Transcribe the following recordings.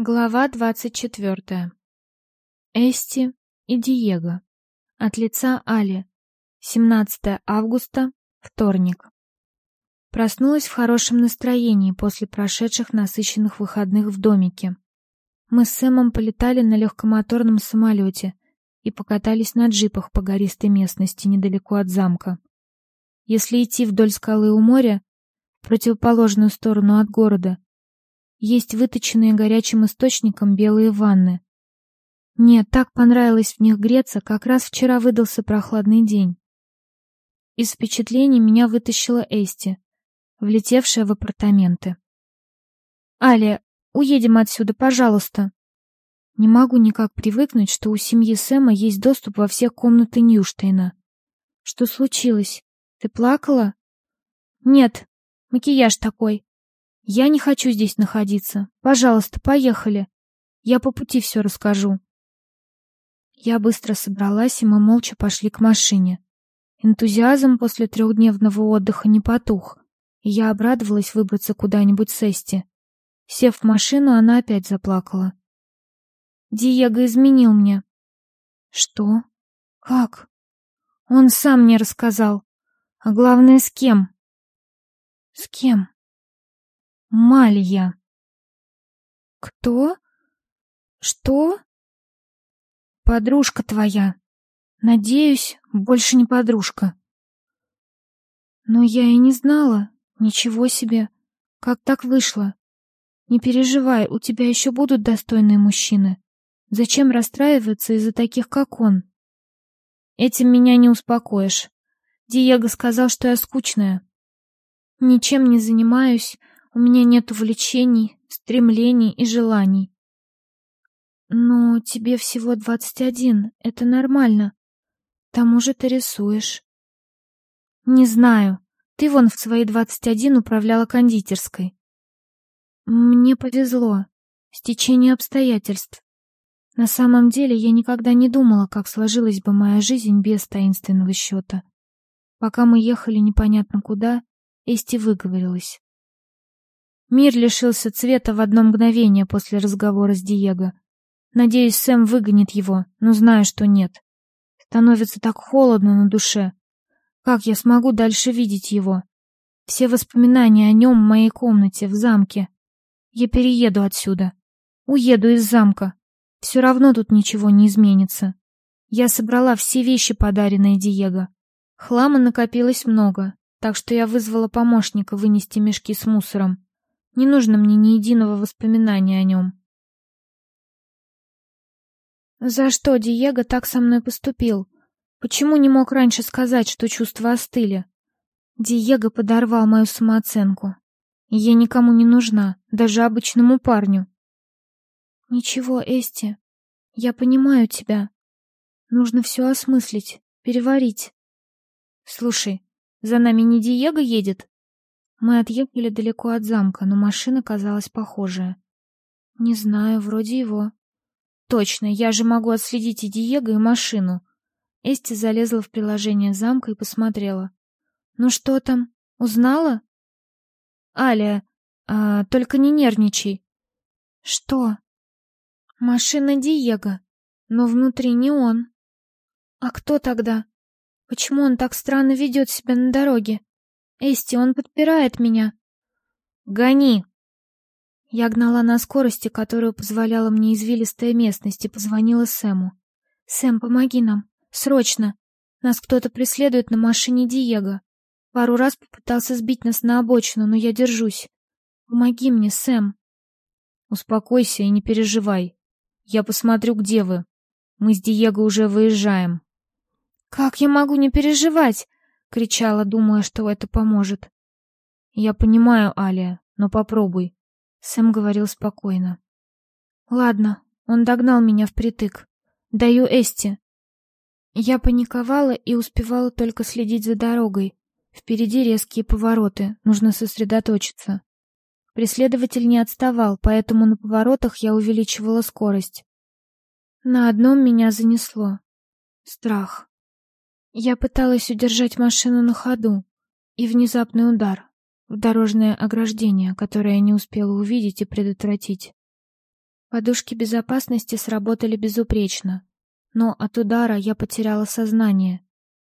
Глава двадцать четвертая. Эсти и Диего. От лица Али. 17 августа, вторник. Проснулась в хорошем настроении после прошедших насыщенных выходных в домике. Мы с Сэмом полетали на легкомоторном самолете и покатались на джипах по гористой местности недалеко от замка. Если идти вдоль скалы у моря, в противоположную сторону от города, есть выточенные горячим источником белые ванны. Мне так понравилось в них греться, как раз вчера выдался прохладный день. Из впечатлений меня вытащила Эсти, влетевшая в апартаменты. «Аля, уедем отсюда, пожалуйста!» Не могу никак привыкнуть, что у семьи Сэма есть доступ во все комнаты Ньюштейна. Что случилось? Ты плакала? Нет, макияж такой. Я не хочу здесь находиться. Пожалуйста, поехали. Я по пути все расскажу. Я быстро собралась, и мы молча пошли к машине. Энтузиазм после трехдневного отдыха не потух, и я обрадовалась выбраться куда-нибудь с Эсти. Сев в машину, она опять заплакала. Диего изменил мне. Что? Как? Он сам мне рассказал. А главное, с кем? С кем? Малья. Кто? Что? Подружка твоя. Надеюсь, больше не подружка. Но я и не знала. Ничего себе. Как так вышло? Не переживай, у тебя еще будут достойные мужчины. Зачем расстраиваться из-за таких, как он? Этим меня не успокоишь. Диего сказал, что я скучная. Ничем не занимаюсь, у меня нет увлечений, стремлений и желаний. Но тебе всего двадцать один, это нормально. К тому же ты рисуешь. Не знаю. Ты вон в свои двадцать один управляла кондитерской. Мне повезло. Стечение обстоятельств. На самом деле я никогда не думала, как сложилась бы моя жизнь без таинственного счета. Пока мы ехали непонятно куда, Эсти выговорилась. Мир лишился цвета в одно мгновение после разговора с Диего. Надеюсь, Сэм выгонит его, но знаю, что нет. Становится так холодно на душе. Как я смогу дальше видеть его? Все воспоминания о нем в моей комнате, в замке. Я перееду отсюда. Уеду из замка. Все равно тут ничего не изменится. Я собрала все вещи, подаренные Диего. Хлама накопилось много, так что я вызвала помощника вынести мешки с мусором. Не нужно мне ни единого воспоминания о нем. За что Диего так со мной поступил? Почему не мог раньше сказать, что чувства остыли? Диего подорвал мою самооценку. Я никому не нужна, даже обычному парню. Ничего, Эсти. Я понимаю тебя. Нужно все осмыслить, переварить. Слушай, за нами не Диего едет? Мы отъехали далеко от замка, но машина казалась похожая. Не знаю, вроде его. Точно, я же могу отследить и Диего, и машину. Эсти залезла в приложение замка и посмотрела. Ну что там? Узнала? Аля, а, только не нервничай. Что? Машина Диего, но внутри не он. А кто тогда? Почему он так странно ведет себя на дороге? Эсти, он подпирает меня. Гони. Я гнала на скорости, которую позволяла мне извилистая местность, и позвонила Сэму. Сэм, помоги нам, срочно. Нас кто-то преследует на машине Диего. Пару раз попытался сбить нас на обочину, но я держусь. Помоги мне, Сэм. Успокойся и не переживай. Я посмотрю, где вы. Мы с Диего уже выезжаем. Как я могу не переживать? Кричала, думая, что это поможет. Я понимаю, Алия, но попробуй, Сэм говорил спокойно. Ладно, он догнал меня впритык. Даю Эсти. Я паниковала и успевала только следить за дорогой. Впереди резкие повороты, нужно сосредоточиться. Преследователь не отставал, поэтому на поворотах я увеличивала скорость. На одном меня занесло. Страх. Я пыталась удержать машину на ходу, и внезапный удар в дорожное ограждение, которое я не успела увидеть и предотвратить. Подушки безопасности сработали безупречно, но от удара я потеряла сознание.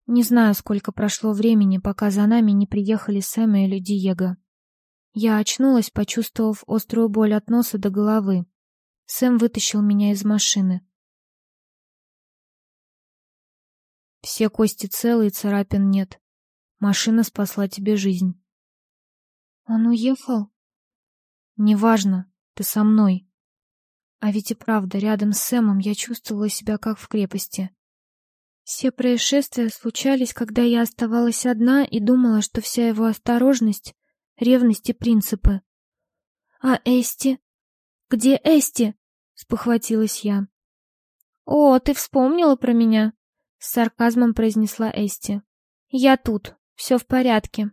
Не знаю, сколько прошло времени, пока за нами не приехали Сэм или Диего. Я очнулась, почувствовав острую боль от носа до головы. Сэм вытащил меня из машины. Все кости целы и царапин нет. Машина спасла тебе жизнь. Он уехал? Неважно, ты со мной. А ведь и правда, рядом с Сэмом я чувствовала себя как в крепости. Все происшествия случались, когда я оставалась одна и думала, что вся его осторожность — ревность и принципы. «А Эсти? Где Эсти?» — спохватилась я. «О, ты вспомнила про меня?» — с сарказмом произнесла Эсти. «Я тут, все в порядке».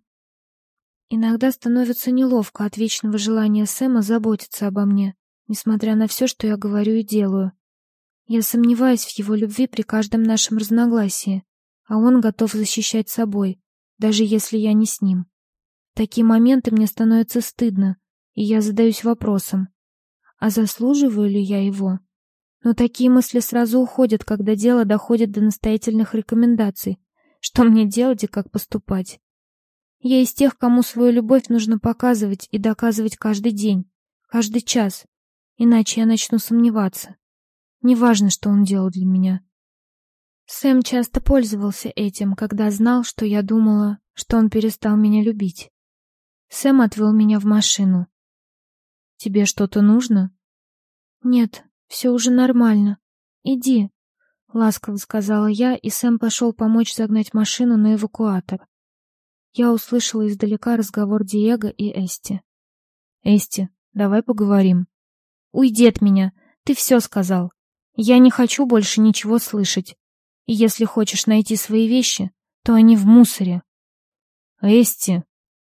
Иногда становится неловко от вечного желания Сэма заботиться обо мне несмотря на все, что я говорю и делаю. Я сомневаюсь в его любви при каждом нашем разногласии, а он готов защищать собой, даже если я не с ним. В такие моменты мне становится стыдно, и я задаюсь вопросом, а заслуживаю ли я его? Но такие мысли сразу уходят, когда дело доходит до настоятельных рекомендаций, что мне делать и как поступать. Я из тех, кому свою любовь нужно показывать и доказывать каждый день, каждый час, иначе я начну сомневаться. Неважно, что он делал для меня. Сэм часто пользовался этим, когда знал, что я думала, что он перестал меня любить. Сэм отвел меня в машину. «Тебе что-то нужно?» «Нет, все уже нормально. Иди», — ласково сказала я, и Сэм пошел помочь загнать машину на эвакуатор. Я услышала издалека разговор Диего и Эсти. «Эсти, давай поговорим», Уйди от меня. Ты все сказал. Я не хочу больше ничего слышать. И если хочешь найти свои вещи, то они в мусоре. Эсти.